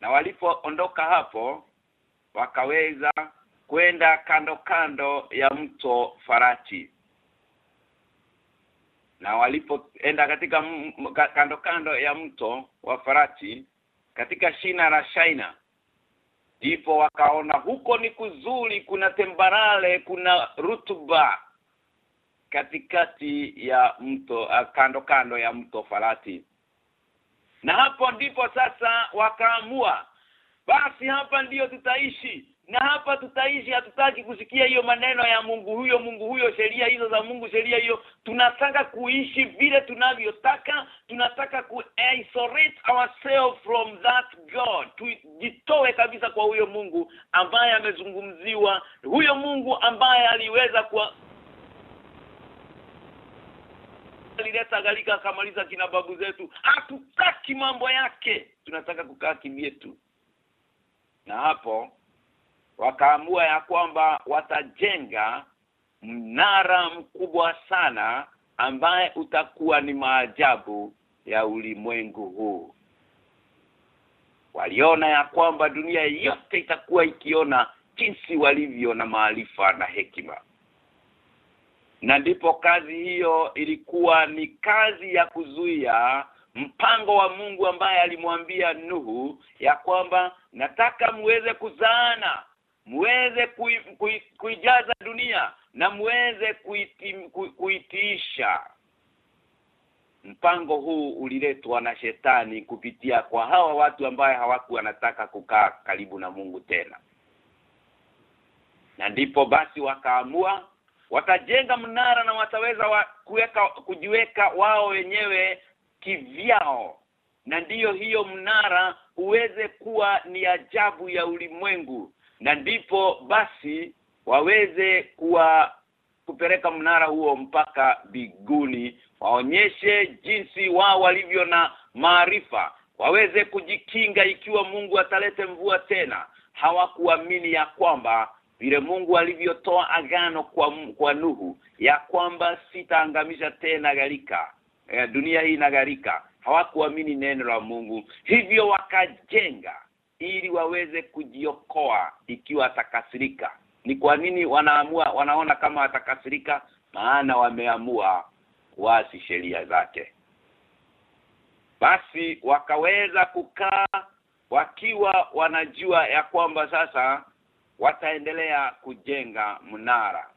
na walipoondoka hapo wakaweza kwenda kando kando ya mto Farati na walipoenda katika kando kando ya mto wa Farati katika shina la Shaina ndipo wakaona huko ni kuzuri kuna tembarale kuna rutuba katikati ya mto kando kando ya mto Farati. Na hapo ndipo sasa wakaamua basi hapa ndiyo tutaishi na hapa tutaishi hatutaki kusikia hiyo maneno ya Mungu huyo Mungu huyo sheria hizo za Mungu sheria hiyo. Tunataka kuishi vile tunavyotaka tunataka ku isolate ourselves from that God. Tujitoe kabisa kwa huyo Mungu ambaye amezungumziwa huyo Mungu ambaye aliweza kwa alileta galika akamaliza kina babu zetu. Hatutaki mambo yake. Tunataka kukaa kimyetu na hapo wakaamua ya kwamba watajenga mnara mkubwa sana ambaye utakuwa ni maajabu ya ulimwengu huu. Waliona ya kwamba dunia yote itakuwa ikiona jinsi walivyo na maarifa na hekima. Na ndipo kazi hiyo ilikuwa ni kazi ya kuzuia mpango wa Mungu ambaye alimwambia Nuhu ya kwamba nataka muweze kuzaana muweze kui, kui, kuijaza dunia na muweze kuiti, kui, kuitiisha. Mpango huu uliletwa na shetani kupitia kwa hawa watu ambaye hawaku wanataka kukaa karibu na Mungu tena. Na ndipo basi wakaamua watajenga mnara na wataweza wa kuweka kujiweka wao wenyewe kivyao. Na ndiyo hiyo mnara uweze kuwa ni ajabu ya ulimwengu na ndipo basi waweze kuwa kupeleka mnara huo mpaka biguni waonyeshe jinsi wao walivyo na maarifa waweze kujikinga ikiwa Mungu atalete mvua tena. Hawakuamini ya kwamba vile Mungu alivyotoa agano kwa kwa Nuhu ya kwamba sitaangamisha tena galika e, dunia hii inagarika hawakuamini neno la Mungu. Hivyo wakajenga ili waweze kujiokoa ikiwa atakasirika. Ni kwa nini wanaamua wanaona kama atakasirika? Maana wameamua kuasi sheria zake. Basi wakaweza kukaa wakiwa wanajua ya kwamba sasa wataendelea kujenga mnara.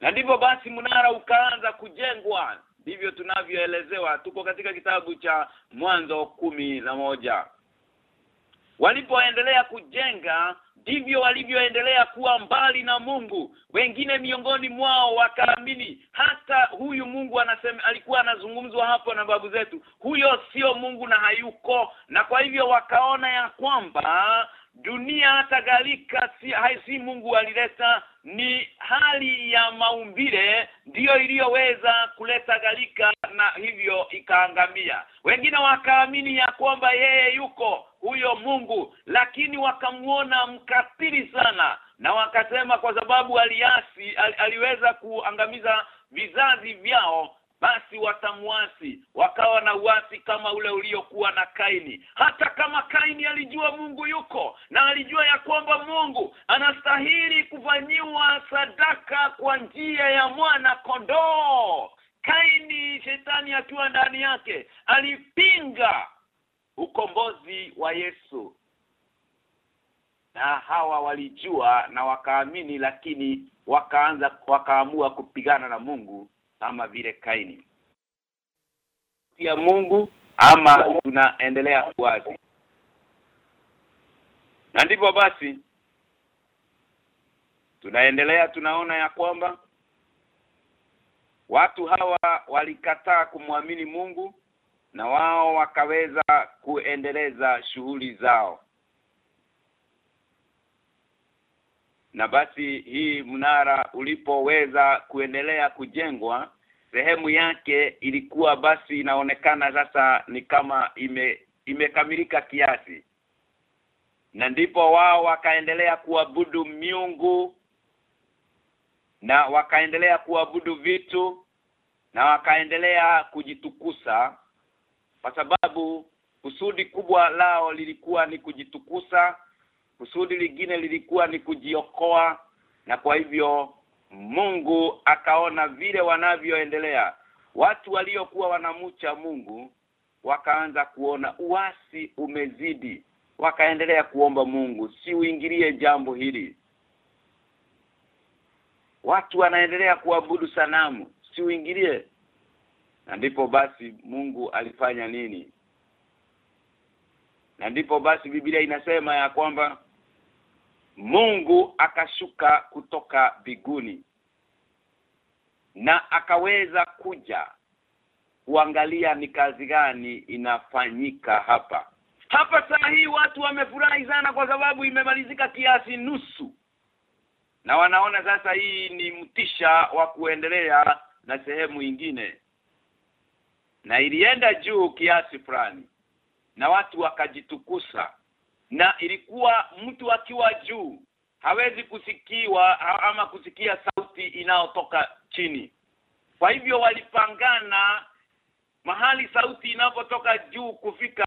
Na ndivyo basi mnara ukaanza kujengwa. Ndivyo tunavyoelezewa. Tuko katika kitabu cha mwanzo kumi na moja walipoendelea kujenga ndivyo walivyoendelea kuwa mbali na Mungu. Wengine miongoni mwao wakaamini hata huyu Mungu anasema alikuwa anazungumzwa hapo na babu zetu. Huyo sio Mungu na hayuko. Na kwa hivyo wakaona ya kwamba dunia hata galika si, si Mungu alileta ni hali ya maumbile ndiyo iliyoweza kuleta galika na hivyo ikaangamia. Wengine wakaamini ya kwamba yeye yuko huyo Mungu lakini wakamuona mkatili sana na wakasema kwa sababu aliasi al, aliweza kuangamiza vizazi vyao basi watamwasi. Wakawa na uasi kama ule uliokuwa na Kaini. Hata kama Kaini alijua Mungu yuko na alijua ya kwamba Mungu anastahili kufanyiwa sadaka kwa njia ya mwana kondoo Kaini shetani akiwa ndani yake alipinga ukombozi wa Yesu. Na hawa walijua na wakaamini lakini wakaanza wakaamua kupigana na Mungu kama vile Kaini. Ya Mungu ama tunaendelea kuwazi. Na ndivyo basi tunaendelea tunaona ya kwamba watu hawa walikataa kumwamini Mungu na wao wakaweza kuendeleza shughuli zao na basi hii mnara ulipoweza kuendelea kujengwa sehemu yake ilikuwa basi inaonekana sasa ni kama ime imekamilika kiasi. Na ndipo wao wakaendelea kuabudu miungu na wakaendelea kuabudu vitu na wakaendelea kujitukusa kwa sababu kusudi kubwa lao lilikuwa ni kujitukusa kusudi lingine lilikuwa ni kujiokoa na kwa hivyo Mungu akaona vile wanavyoendelea. Watu waliokuwa wanamucha Mungu wakaanza kuona uasi umezidi wakaendelea kuomba Mungu si uingilie jambo hili. Watu wanaendelea kuabudu sanamu si uingilie na ndipo basi Mungu alifanya nini? Na ndipo basi Biblia inasema ya kwamba Mungu akashuka kutoka biguni na akaweza kuja kuangalia ni kazi gani inafanyika hapa. Hapa saa hii watu wamefurahi sana kwa sababu imemalizika kiasi nusu. Na wanaona sasa hii ni mtisha wa kuendelea na sehemu ingine. Na ilienda juu kiasi fulani. Na watu wakajitukusa na ilikuwa mtu akiwa juu hawezi kusikiwa ama kusikia sauti inayotoka chini. Kwa hivyo walipangana mahali sauti inapotoka juu kufika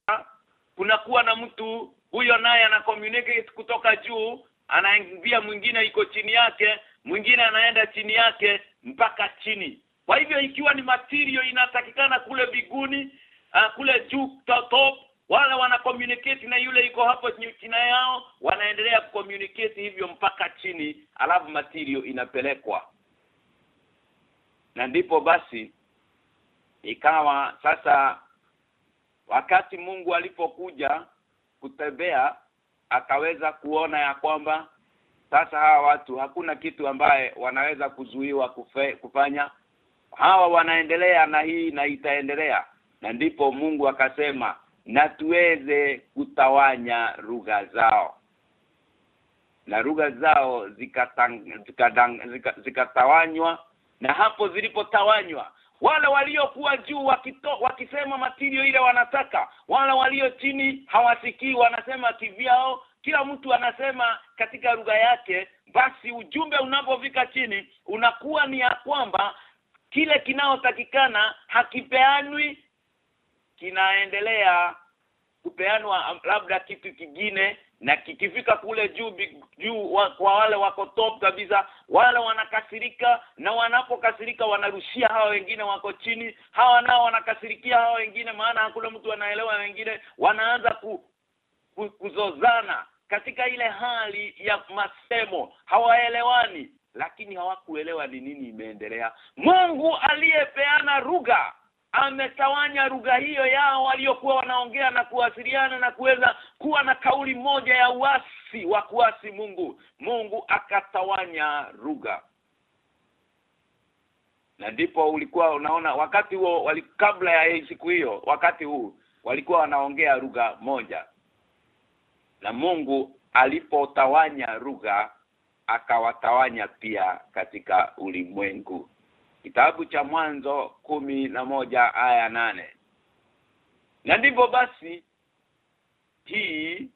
kunakuwa na mtu huyo naye ana communicate kutoka juu anaingia mwingine iko chini yake mwingine anaenda chini yake mpaka chini. Kwa hivyo ikiwa ni material inatakikana kule biguni uh, kule juu top wale wana communicate na yule yuko hapo chini yao wanaendelea communicate hivyo mpaka chini alafu material inapelekwa. Na ndipo basi ikawa sasa wakati Mungu alipokuja kutembea akaweza kuona ya kwamba sasa hawa watu hakuna kitu ambaye wanaweza kuzuiwa kufe, kufanya. Hawa wanaendelea na hii na itaendelea. Na ndipo Mungu akasema na tuweze kutawanya lugha zao. Na lugha zao zikatawanywa zika, zika na hapo zilipotawanywa wale waliokuwa juu wakito, wakisema matirio ile wanataka wale walio chini hawasikii wanasema kivyao kila mtu anasema katika lugha yake basi ujumbe unapofika chini unakuwa ni ya kwamba kile kinaotakikana hakipeanwi kinaendelea kupeanwa labda kitu kingine na kikifika kule juu juu wa, kwa wale wako top kabisa wale wanakasirika na wanapokasirika wanarushia hawa wengine wako chini. Hawa nao wanakasirikia hawa wengine maana hakuna mtu anaelewa wengine. Wanaanza ku, ku, kuzozana katika ile hali ya masemo. Hawaelewani lakini hawakuelewa ni nini imeendelea. Mungu aliyepeana lugha ametawanya lugha hiyo yao waliokuwa wanaongea na kuwasiliana na kuweza kuwa na kauli moja ya uasi wa kuasi Mungu. Mungu akatawanya lugha. Na ndipo ulikuwa unaona wakati huo kabla ya siku hiyo wakati huu walikuwa wanaongea lugha moja. Na Mungu alipotawanya lugha akawatawanya pia katika ulimwengu kitabu cha mwanzo kumi na moja aya nane. Na ndivyo basi hii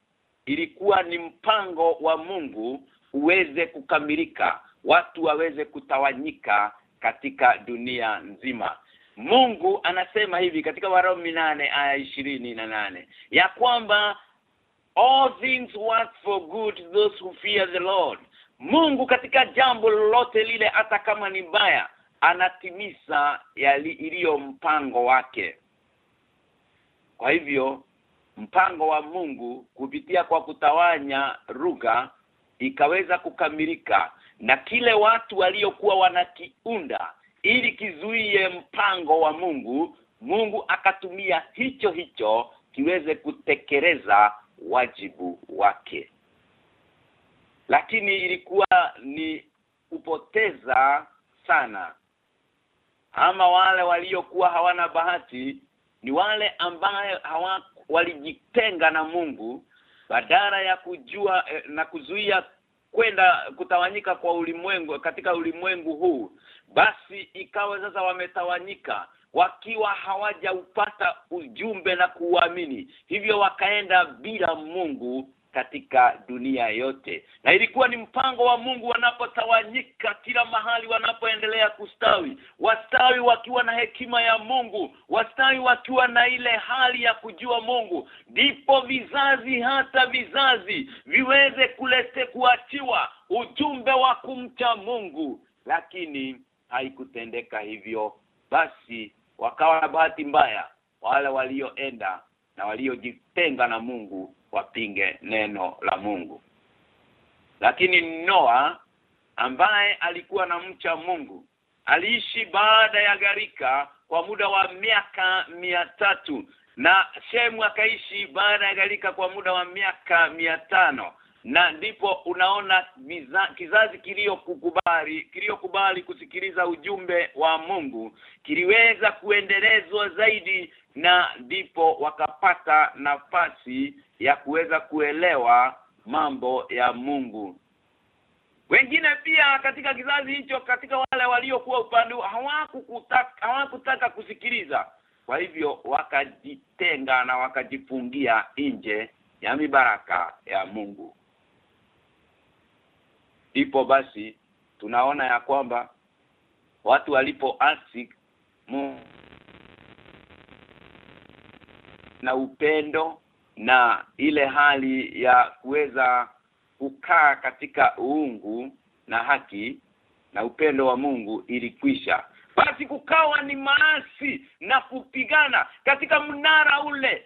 ilikuwa ni mpango wa Mungu uweze kukamilika watu waweze kutawanyika katika dunia nzima. Mungu anasema hivi katika Warumi nane aya ishirini na nane ya kwamba all things work for good those who fear the Lord. Mungu katika jambo lolote lile hata kama ni mbaya anatimiza iliyo mpango wake. Kwa hivyo mpango wa Mungu kupitia kwa kutawanya lugha ikaweza kukamilika na kile watu waliokuwa wanakiunda ili kizuie mpango wa Mungu Mungu akatumia hicho hicho kiweze kutekeleza wajibu wake. Lakini ilikuwa ni kupoteza sana ama wale waliokuwa hawana bahati ni wale ambaye hawa walijitenga na Mungu badala ya kujua eh, na kuzuia kwenda kutawanyika kwa ulimwengu katika ulimwengu huu basi ikawa sasa wametawanyika wakiwa hawajaupata ujumbe na kuuamini. Hivyo wakaenda bila Mungu katika dunia yote. Na ilikuwa ni mpango wa Mungu wanapotawanyika kila mahali wanapoendelea kustawi. Wastawi wakiwa na hekima ya Mungu wastawi wakiwa na ile hali ya kujua Mungu. Ndipo vizazi hata vizazi viweze kulete kuachiwa ujumbe wa kumcha Mungu. Lakini haikutendeka hivyo. Basi wakawa na bahati mbaya wale walioenda na waliojitenga na Mungu wapinge neno la Mungu. Lakini Noa ambaye alikuwa na mcha Mungu aliishi baada ya garika kwa muda wa miaka mia tatu na Shemu akaishi baada ya garika kwa muda wa miaka mia tano na ndipo unaona miza, kizazi kiliyokukubali kiliyokubali kusikiliza ujumbe wa Mungu kiliweza kuendelezwa zaidi na ndipo wakapata nafasi ya kuweza kuelewa mambo ya Mungu. Wengine pia katika kizazi hicho katika wale waliokuwa upande hawakutaka hawakutaka kusikiliza. Kwa hivyo wakajitenga na wakajifungia nje ya mibaraka ya Mungu ipo basi tunaona ya kwamba watu walipoasi na upendo na ile hali ya kuweza kukaa katika uungu na haki na upendo wa Mungu ilikwisha. Basi kukawa ni maasi na kupigana. Katika mnara ule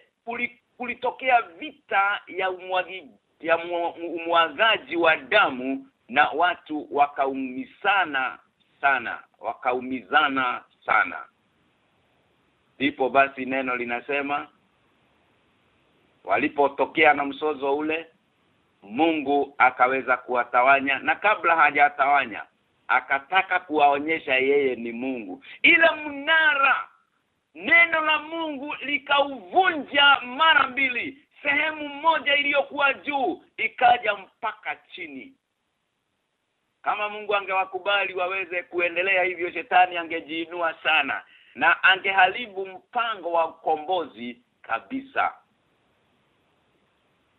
kulitokea vita ya umwagi, ya umwagaji wa damu na watu wakaumizana sana wakaumizana sana. Ndipo basi neno linasema walipotokea na msozo ule Mungu akaweza kuwatawanya na kabla hajatawanya akataka kuwaonyesha yeye ni Mungu. Ila mnara neno la Mungu likauvunja mara mbili sehemu moja iliyokuwa juu ikaja mpaka chini kama Mungu angewakubali waweze kuendelea hivyo shetani angejiinua sana na angeharibu mpango wa ukombozi kabisa.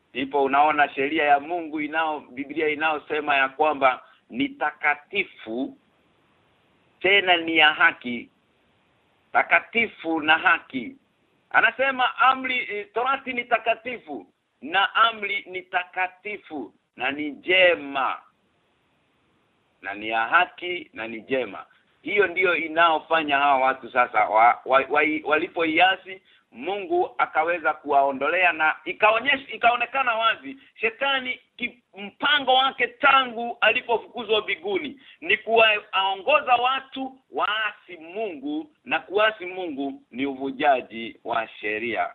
Ndipo unaona sheria ya Mungu inao Biblia inaosema ya kwamba ni takatifu tena ni ya haki takatifu na haki. Anasema amri torati ni takatifu na amri ni takatifu na ni jema na ni ya haki na ni jema. Hiyo ndiyo inaofanya hawa watu sasa wa, wa, wa, walipoiasi Mungu akaweza kuwaondolea na ikaonyesha ikaonekana wazi shetani mpango wake tangu alipofukuzwa biguni ni kuwaongoza watu waasi Mungu na kuasi Mungu ni uvujaji wa sheria.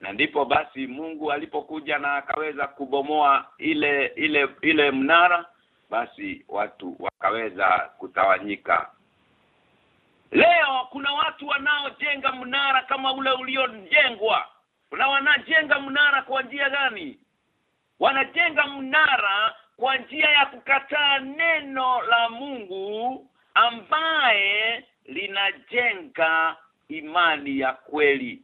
Na ndipo basi Mungu alipokuja na akaweza kubomoa ile ile ile mnara basi watu wakaweza kutawanyika Leo kuna watu wanaojenga mnara kama ule uliojengwa. Kuna wanajenga mnara kwa njia gani? Wanajenga mnara kwa njia ya kukataa neno la Mungu ambaye linajenga imani ya kweli.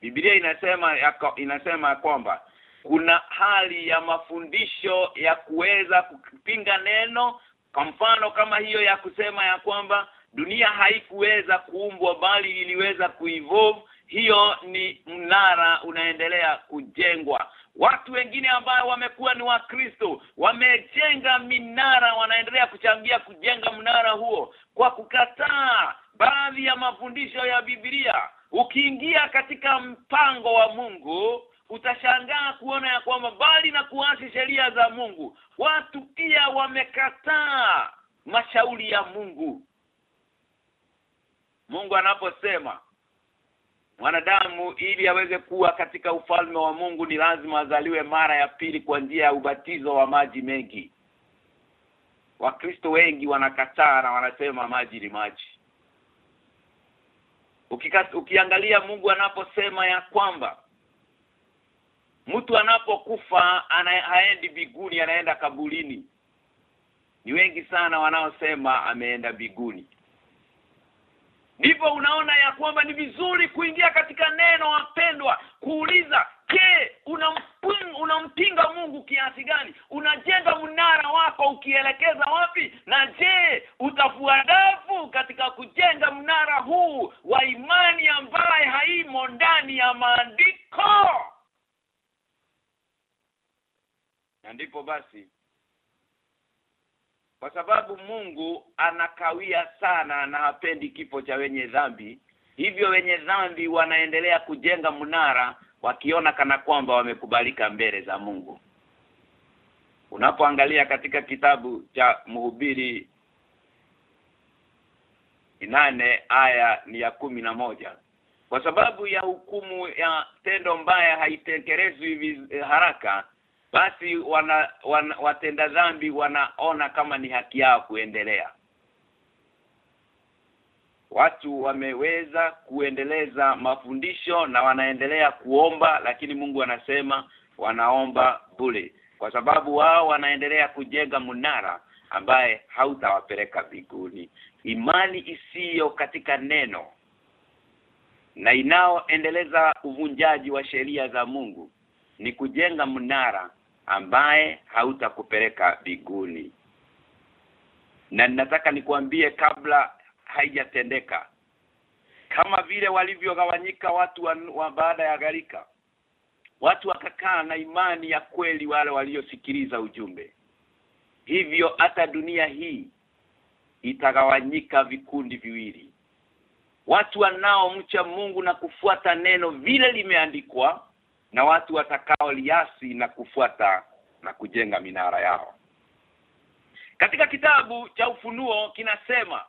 Biblia inasema inasema kwamba kuna hali ya mafundisho ya kuweza kupinga neno. Kwa mfano kama hiyo ya kusema ya kwamba dunia haikuweza kuumbwa bali iliweza kuevolve hiyo ni mnara unaendelea kujengwa. Watu wengine ambao wamekuwa ni wakristo wamejenga minara wanaendelea kuchangia kujenga mnara huo kwa kukataa baadhi ya mafundisho ya Biblia. Ukiingia katika mpango wa Mungu utashangaa kuona ya kwamba bali na kuasi sheria za Mungu watu pia wamekataa mashauri ya Mungu. Mungu anaposema mwanadamu ili aweze kuwa katika ufalme wa Mungu ni lazima azaliwe mara ya pili kwa njia ya ubatizo wa maji mengi. Wakristo wengi wanakataa na wanasema maji ni maji. Ukika, ukiangalia Mungu anaposema ya kwamba mtu anapokufa ana, haendi biguni anaenda kabulini ni wengi sana wanaosema ameenda biguni ndipo unaona ya kwamba ni vizuri kuingia katika neno wapendwa kuuliza je unampinga unampinga Mungu kiasi gani? Unajenga mnara wako ukielekeza wapi? Na je utafuadafu katika kujenga mnara huu wa imani ambaye haimo ndani ya maandiko na ndipo basi kwa sababu Mungu anakawia sana na hapendi kifo cha wenye dhambi hivyo wenye dhambi wanaendelea kujenga mnara wakiona kana kwamba wamekubalika mbele za Mungu. Unapoangalia katika kitabu cha mhubiri nane aya ni ya kumi na moja kwa sababu ya hukumu ya tendo mbaya haitekelezwi haraka basi wana, wana watenda dhambi wanaona kama ni haki yao kuendelea. Watu wameweza kuendeleza mafundisho na wanaendelea kuomba lakini Mungu anasema wanaomba bure kwa sababu wao wanaendelea kujenga mnara ambaye hautawapeleka biguni imani isiyo katika neno na inaoendeleza uvunjaji wa sheria za Mungu ni kujenga mnara ambaye hautakupeleka biguni na ninataka nikuambie kabla haijatendeka kama vile walivyogawanyika watu wa, wa baada ya gharika watu wakakaa na imani ya kweli wale waliosikiliza ujumbe. Hivyo hata dunia hii itagawanyika vikundi viwili. Watu wanaomcha Mungu na kufuata neno vile limeandikwa na watu watakao liasi na kufuata na kujenga minara yao. Katika kitabu cha ufunuo kinasema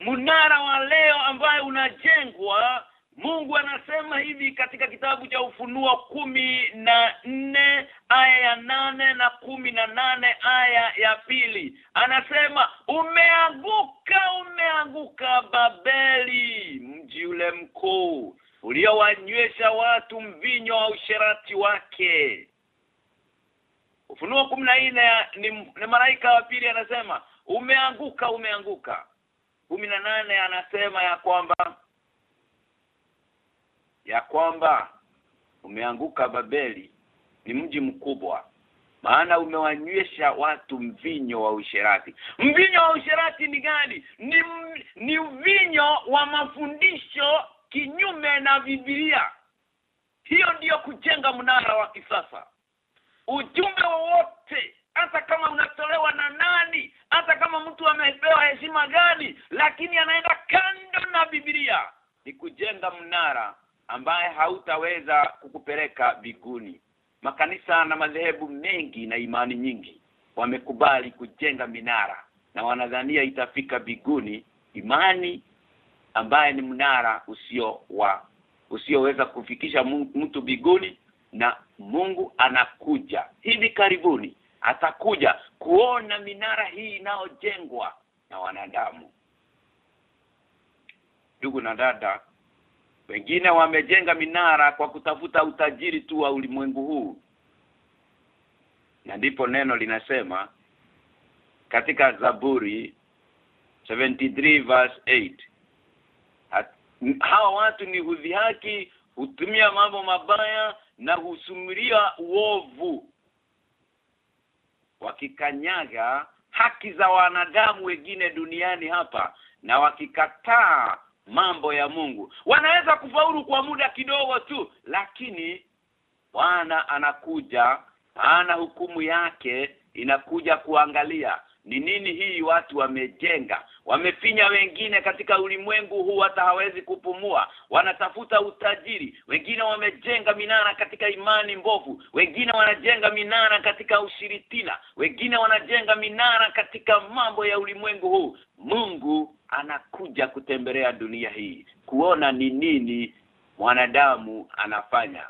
mnara wa leo ambaye unajengwa Mungu anasema hivi katika kitabu cha ufunuo kumi na nne aya ya nane na kumi na nane aya ya pili. Anasema umeanguka umeanguka Babeli mji ule mkuu uliowanywesha watu mvinyo wa usherati wake. Ufunuo nne ni, ni malaika wa pili anasema umeanguka umeanguka. Kumi na nane anasema ya kwamba ya kwamba umeanguka Babeli ni mji mkubwa maana umewanywesha watu mvinyo wa usherati. Mvinyo wa usherati ni gani? Ni ni uvinyo wa mafundisho kinyume na Biblia. Hiyo ndiyo kujenga mnara wa kisasa. Ujumbe wowote hata kama unatolewa na nani hata kama mtu amepewa heshima gani lakini anaenda kando na Biblia ni kujenga mnara ambaye hautaweza kukupeleka biguni makanisa na madhehebu mengi na imani nyingi wamekubali kujenga minara na wanadhania itafika biguni imani ambaye ni mnara usio wa usioweza kufikisha mtu biguni na Mungu anakuja. Hivi karibuni atakuja kuona minara hii inayojengwa na wanadamu. Ndugu na dada wengine wamejenga minara kwa kutafuta utajiri tu wa ulimwengu huu. Na ndipo neno linasema katika Zaburi 73 verse 8 At, hawa watu ni hudhihaki hutumia mambo mabaya na husumiria uovu. Wakikanyaga haki za wanadamu wengine duniani hapa na wakikataa mambo ya Mungu. Wanaweza kufaulu kwa muda kidogo tu lakini Bwana anakuja ana hukumu yake inakuja kuangalia ni nini hii watu wamejenga? Wamefinya wengine katika ulimwengu huu hata hawezi kupumua. Wanatafuta utajiri. Wengine wamejenga minara katika imani mbovu. Wengine wanajenga minara katika ushiritina wengine wanajenga minara katika mambo ya ulimwengu huu. Mungu anakuja kutembelea dunia hii kuona ni nini mwanadamu anafanya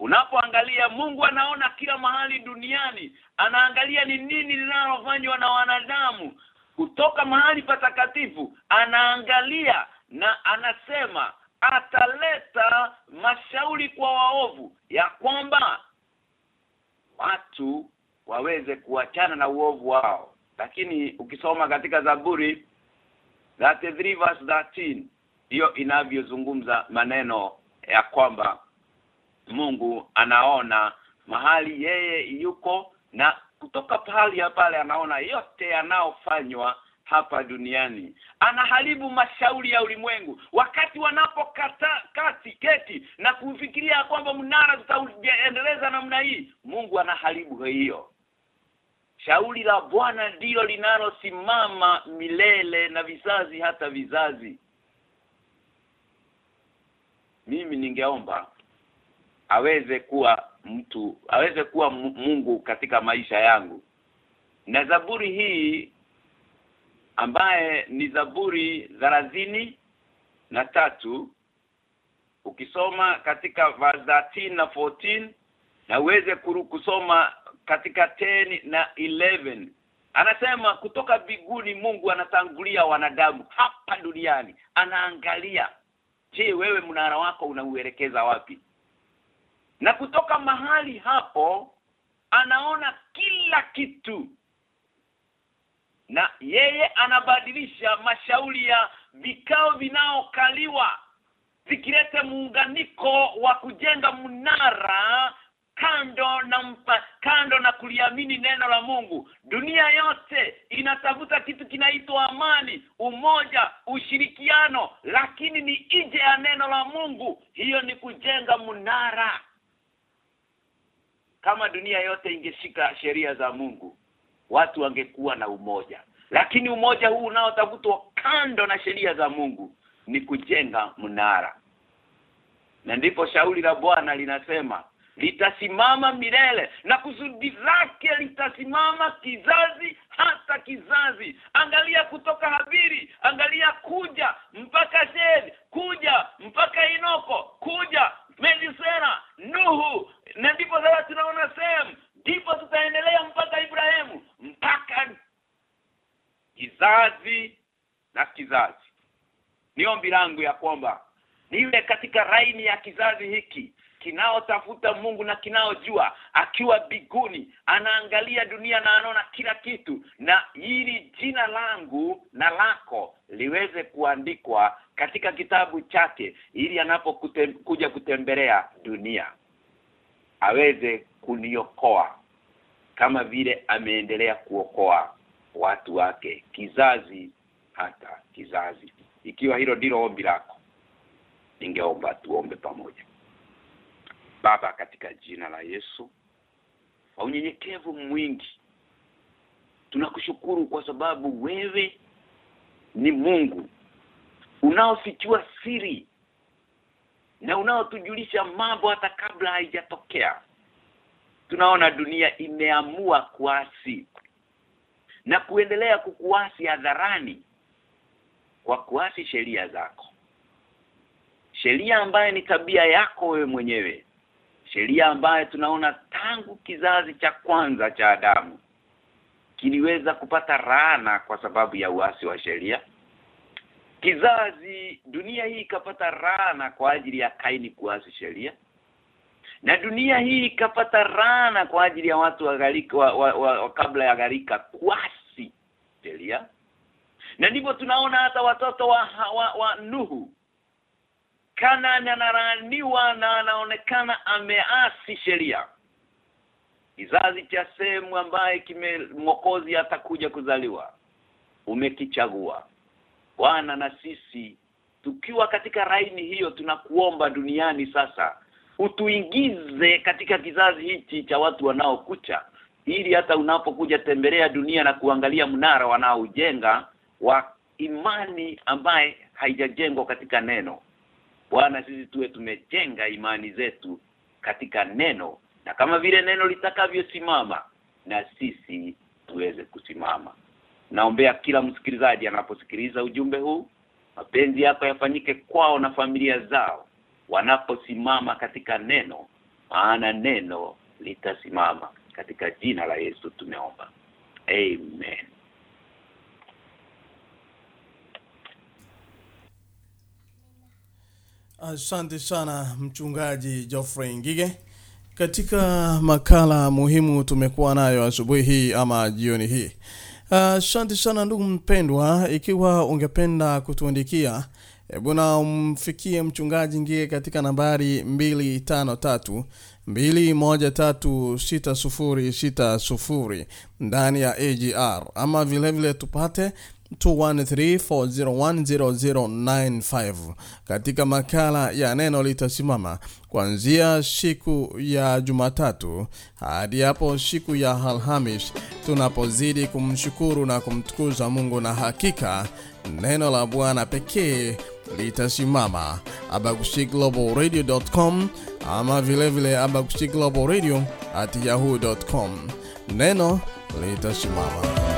Unapoangalia Mungu anaona kila mahali duniani, anaangalia ni nini linalofanywa na wanadamu kutoka mahali patakatifu, anaangalia na anasema ataleta mashauri kwa waovu ya kwamba watu waweze kuachana na uovu wao. Lakini ukisoma katika Zaburi 33 verse 13 hiyo inavyozungumza maneno ya kwamba Mungu anaona mahali yeye yuko na kutoka pahali ya pale anaona yote yanayofanywa hapa duniani. Anaharibu mashauri ya ulimwengu. Wakati wanapokata kati keti na kufikiria kwamba mnara tutaendeleza namna hii Mungu anaharibu hiyo. Shauri la Bwana ndilo linalosimama milele na vizazi hata vizazi. Mimi ningeomba aweze kuwa mtu aweze kuwa Mungu katika maisha yangu. Na zaburi hii ambaye ni zaburi thelathini na tatu ukisoma katika verse 13 na 14 na uweze kusoma katika 10 na 11 anasema kutoka biguni Mungu anatangulia wanadamu hapa duniani anaangalia. Je wewe mnara wako unauelekeza wapi na kutoka mahali hapo anaona kila kitu. Na yeye anabadilisha mashauri ya vikao vinaokaliwa vikilete muunganiko wa kujenga mnara kando na mpa, kando na kuliamini neno la Mungu. Dunia yote inatafuta kitu kinaitwa amani umoja ushirikiano lakini ni nje ya neno la Mungu. Hiyo ni kujenga mnara kama dunia yote ingeshika sheria za Mungu watu wangekuwa na umoja. Lakini umoja huu unaotafutwa kando na sheria za Mungu ni kujenga mnara. Na ndipo shauri la Bwana linasema litasimama milele na kusudi lake litasimama kizazi hata kizazi. Angalia kutoka Habiri angalia kuja mpaka Shedi kuja mpaka Inoko kuja Melisera Nuhu na ndipo sasa tunaona sehemu ndipo tutaendelea mpaka Ibrahimu mpaka kizazi na kizazi. Ni ombi langu ya kwamba niwe katika raini ya kizazi hiki kinaotafuta Mungu na kinaojua akiwa biguni anaangalia dunia na anaona kila kitu na ili jina langu na lako liweze kuandikwa katika kitabu chake ili anapokuja kutembelea dunia aweze kuniokoa kama vile ameendelea kuokoa watu wake kizazi hata kizazi. Ikiwa hilo ndilo ombi lako ningeomba tuombe pamoja. Baba katika jina la Yesu kwa unyenyekevu mwingi tunakushukuru kwa sababu wewe ni Mungu unaofichua siri na unaotujulisha mambo hata kabla haijatokea. Tunaona dunia imeamua kuasi na kuendelea kukuasi hadharani kwa kuasi sheria zako. Sheria ambayo ni tabia yako wewe mwenyewe. Sheria ambayo tunaona tangu kizazi cha kwanza cha Adamu kiliweza kupata rana kwa sababu ya uasi wa sheria kizazi dunia hii ikapata rana kwa ajili ya Kaini kuasi sheria. Na dunia hii ikapata rana kwa ajili ya watu wa, gharika, wa, wa, wa, wa kabla ya gharika kuasi sheria. Na ndivyo tunaona hata watoto wa, wa, wa Nuhu. Kanani anaraniwa na anaonekana ameasi sheria. Kizazi cha sehemu ambaye kimemokozi atakuja kuzaliwa. Umekichagua Bwana na sisi tukiwa katika raini hiyo tunakuomba duniani sasa utuingize katika kizazi hichi cha watu wanaokucha ili hata unapokuja tembelea dunia na kuangalia mnara wanaojenga wa imani ambaye haijajengwa katika neno. Bwana sisi tuwe tumejenga imani zetu katika neno na kama vile neno litakavyosimama na sisi tuweze kusimama naombea kila msikilizaji anaposikiliza ujumbe huu mapenzi yako yafanyike kwao na familia zao wanaposimama katika neno maana neno litasimama katika jina la Yesu tumeomba amen Asante sana mchungaji Geoffrey Ngige. Katika makala muhimu tumekuwa nayo asubuhi hii ama jioni hii. Asante uh, sana ndugu mpendwa, ikiwa ungependa kutuandikia hebu na umfikie mchungaji ngie katika nambari 253 2136060 ndani ya AGR ama vilevile vile tupate 213401095 katika makala ya neno litasimama kuanzia siku ya Jumatatu hadi hapo siku ya Alhamis tunapozidi kumshukuru na kumtukuza Mungu na hakika neno la Bwana pekee litasimama. Abagushiglobalradio.com ama vilevile vile at yahoo.com neno litasimama